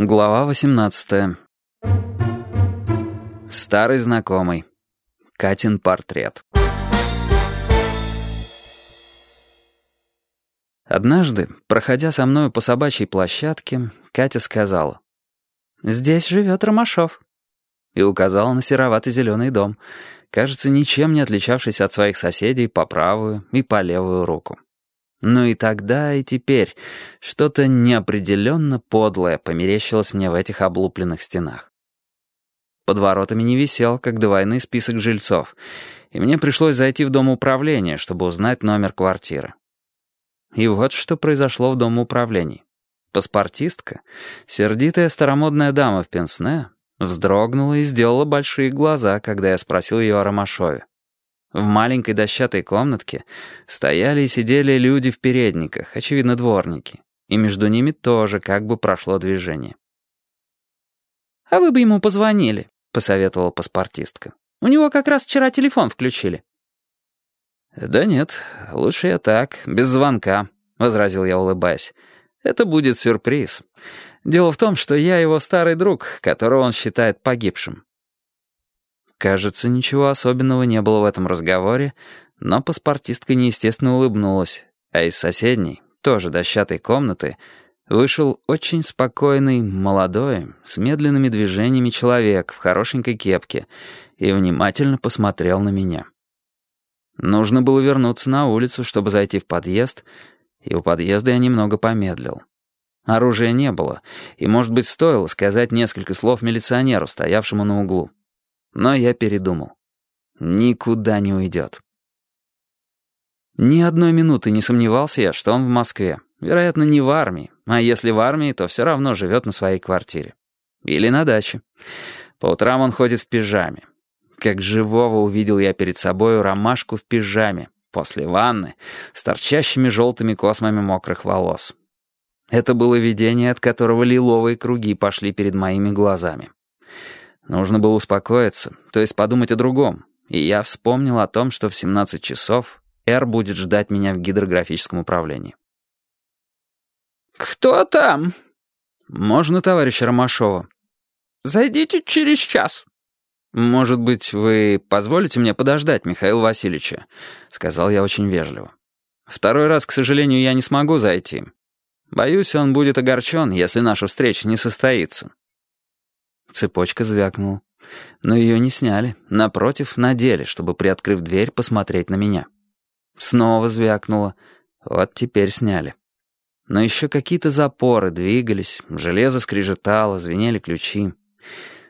Глава 18. Старый знакомый. Катин портрет. Однажды, проходя со мной по собачьей площадке, Катя сказала, «Здесь живет Ромашов», и указала на серовато-зеленый дом, кажется, ничем не отличавшийся от своих соседей по правую и по левую руку. Но и тогда, и теперь что-то неопределенно подлое померещилось мне в этих облупленных стенах. Под воротами не висел, как до войны, список жильцов, и мне пришлось зайти в дом управления, чтобы узнать номер квартиры. И вот что произошло в дом управления. Паспортистка, сердитая старомодная дама в пенсне, вздрогнула и сделала большие глаза, когда я спросил ее о Ромашове. В маленькой дощатой комнатке стояли и сидели люди в передниках, очевидно, дворники. И между ними тоже как бы прошло движение. «А вы бы ему позвонили», — посоветовала паспортистка. «У него как раз вчера телефон включили». «Да нет, лучше я так, без звонка», — возразил я, улыбаясь. «Это будет сюрприз. Дело в том, что я его старый друг, которого он считает погибшим. Кажется, ничего особенного не было в этом разговоре, но паспортистка неестественно улыбнулась, а из соседней, тоже дощатой комнаты, вышел очень спокойный, молодой, с медленными движениями человек в хорошенькой кепке и внимательно посмотрел на меня. Нужно было вернуться на улицу, чтобы зайти в подъезд, и у подъезда я немного помедлил. Оружия не было, и, может быть, стоило сказать несколько слов милиционеру, стоявшему на углу. Но я передумал. Никуда не уйдет. Ни одной минуты не сомневался я, что он в Москве. Вероятно, не в армии. А если в армии, то все равно живет на своей квартире. Или на даче. По утрам он ходит в пижаме. Как живого увидел я перед собою ромашку в пижаме, после ванны, с торчащими желтыми космами мокрых волос. Это было видение, от которого лиловые круги пошли перед моими глазами. Нужно было успокоиться, то есть подумать о другом. И я вспомнил о том, что в 17 часов Эр будет ждать меня в гидрографическом управлении. «Кто там?» «Можно, товарищ Ромашова?» «Зайдите через час». «Может быть, вы позволите мне подождать Михаила Васильевича?» — сказал я очень вежливо. «Второй раз, к сожалению, я не смогу зайти. Боюсь, он будет огорчен, если наша встреча не состоится». Цепочка звякнула. Но ее не сняли. Напротив, надели, чтобы, приоткрыв дверь, посмотреть на меня. Снова звякнуло. Вот теперь сняли. Но еще какие-то запоры двигались, железо скрежетало, звенели ключи.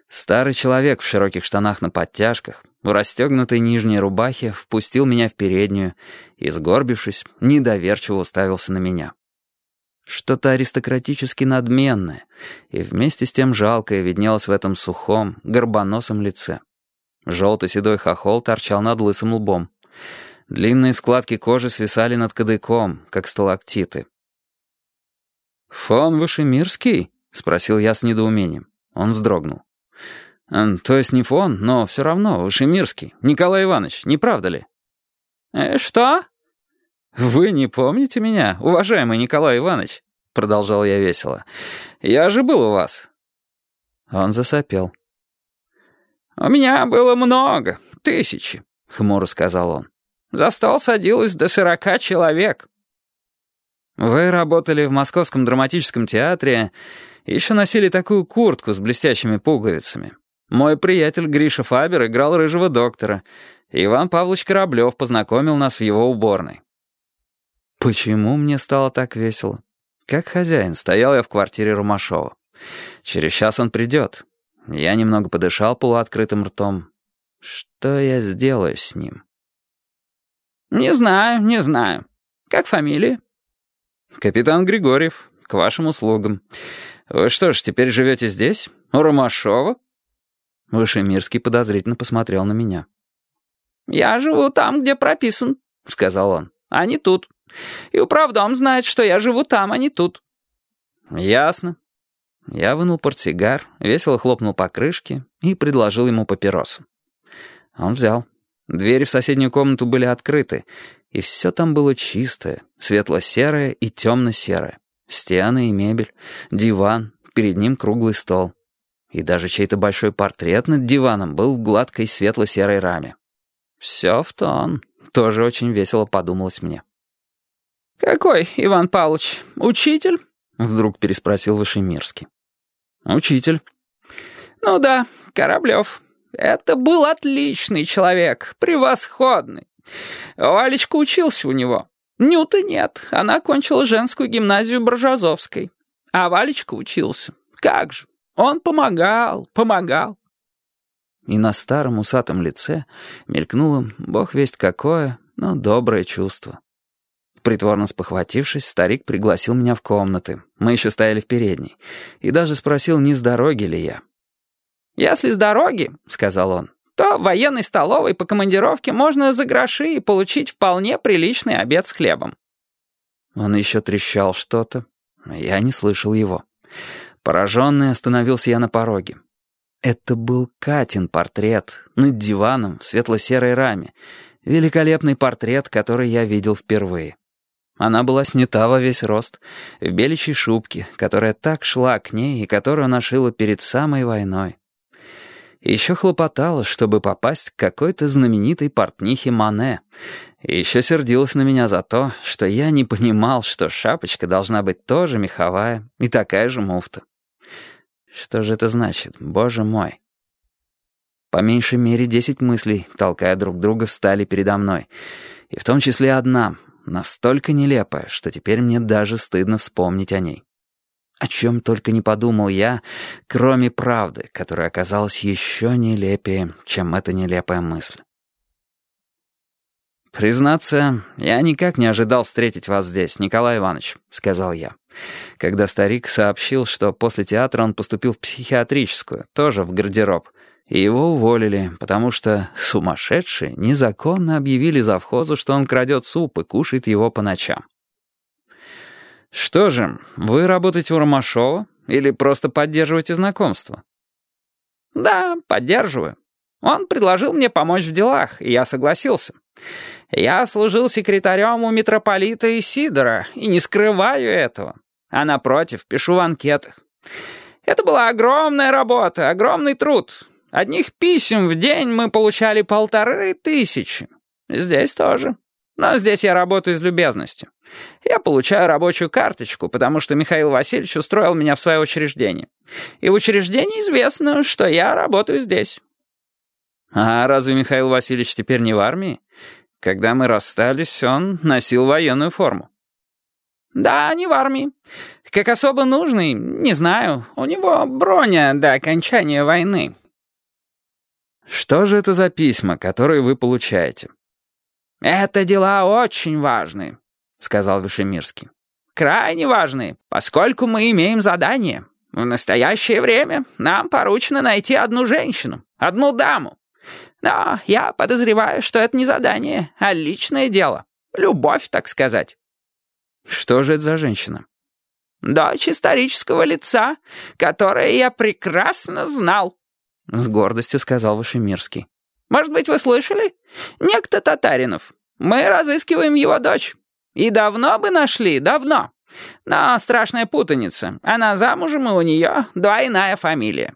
Старый человек в широких штанах на подтяжках, в расстегнутой нижней рубахе, впустил меня в переднюю и, сгорбившись, недоверчиво уставился на меня. Что-то аристократически надменное, и вместе с тем жалкое виднелось в этом сухом, горбоносом лице. Желтый седой хохол торчал над лысым лбом. Длинные складки кожи свисали над кадыком, как сталактиты. «Фон Вышемирский?» — спросил я с недоумением. Он вздрогнул. «То есть не фон, но все равно Вышемирский. Николай Иванович, не правда ли?» «Э, «Что?» «Вы не помните меня, уважаемый Николай Иванович?» — продолжал я весело. «Я же был у вас». Он засопел. «У меня было много, тысячи», — хмуро сказал он. «За стол садилось до сорока человек». «Вы работали в Московском драматическом театре, еще носили такую куртку с блестящими пуговицами. Мой приятель Гриша Фабер играл рыжего доктора. Иван Павлович Кораблев познакомил нас в его уборной. Почему мне стало так весело? Как хозяин, стоял я в квартире Ромашова. Через час он придет. Я немного подышал полуоткрытым ртом. Что я сделаю с ним? «Не знаю, не знаю. Как фамилия?» «Капитан Григорьев, к вашим услугам. Вы что ж, теперь живете здесь? У Ромашова?» Вышемирский подозрительно посмотрел на меня. «Я живу там, где прописан», — сказал он, — «а не тут». И управдом знает, что я живу там, а не тут». «Ясно». Я вынул портсигар, весело хлопнул по крышке и предложил ему папиросу. Он взял. Двери в соседнюю комнату были открыты, и все там было чистое, светло-серое и темно-серое. Стены и мебель, диван, перед ним круглый стол. И даже чей-то большой портрет над диваном был в гладкой светло-серой раме. Все в тон. Тоже очень весело подумалось мне. «Какой, Иван Павлович, учитель?» — вдруг переспросил Вышемирский. «Учитель». «Ну да, Кораблев. Это был отличный человек, превосходный. Валечка учился у него. Нюты нет, она кончила женскую гимназию Боржазовской. А Валечка учился. Как же, он помогал, помогал. И на старом усатом лице мелькнуло, бог весть какое, но доброе чувство. Притворно спохватившись, старик пригласил меня в комнаты. Мы еще стояли в передней. И даже спросил, не с дороги ли я. «Если с дороги, — сказал он, — то в военной столовой по командировке можно за гроши и получить вполне приличный обед с хлебом». Он еще трещал что-то. Я не слышал его. Пораженный остановился я на пороге. Это был Катин портрет над диваном в светло-серой раме. Великолепный портрет, который я видел впервые. Она была снята во весь рост, в беличьей шубке, которая так шла к ней и которую она шила перед самой войной. Еще хлопотала, чтобы попасть к какой-то знаменитой портнихе Мане. Еще сердилась на меня за то, что я не понимал, что шапочка должна быть тоже меховая и такая же муфта. Что же это значит, боже мой? По меньшей мере десять мыслей, толкая друг друга, встали передо мной. И в том числе одна, настолько нелепая, что теперь мне даже стыдно вспомнить о ней. О чем только не подумал я, кроме правды, которая оказалась еще нелепее, чем эта нелепая мысль. «Признаться, я никак не ожидал встретить вас здесь, Николай Иванович», — сказал я. Когда старик сообщил, что после театра он поступил в психиатрическую, тоже в гардероб, его уволили, потому что сумасшедшие незаконно объявили завхозу, что он крадет суп и кушает его по ночам. «Что же, вы работаете у Ромашова или просто поддерживаете знакомство?» «Да, поддерживаю. Он предложил мне помочь в делах, и я согласился. Я служил секретарем у митрополита Исидора и не скрываю этого. А напротив, пишу в анкетах. Это была огромная работа, огромный труд. Одних писем в день мы получали полторы тысячи. Здесь тоже. Но здесь я работаю из любезности. Я получаю рабочую карточку, потому что Михаил Васильевич устроил меня в свое учреждение. И в учреждении известно, что я работаю здесь. А разве Михаил Васильевич теперь не в армии? Когда мы расстались, он носил военную форму. «Да, не в армии. Как особо нужный, не знаю. У него броня до окончания войны». «Что же это за письма, которые вы получаете?» «Это дела очень важные», — сказал Вышемирский. «Крайне важные, поскольку мы имеем задание. В настоящее время нам поручено найти одну женщину, одну даму. Но я подозреваю, что это не задание, а личное дело. Любовь, так сказать». «Что же это за женщина?» «Дочь исторического лица, которое я прекрасно знал», — с гордостью сказал Вышемирский. Может быть, вы слышали? Некто Татаринов. Мы разыскиваем его дочь. И давно бы нашли, давно. Но страшная путаница. Она замужем, и у нее двойная фамилия.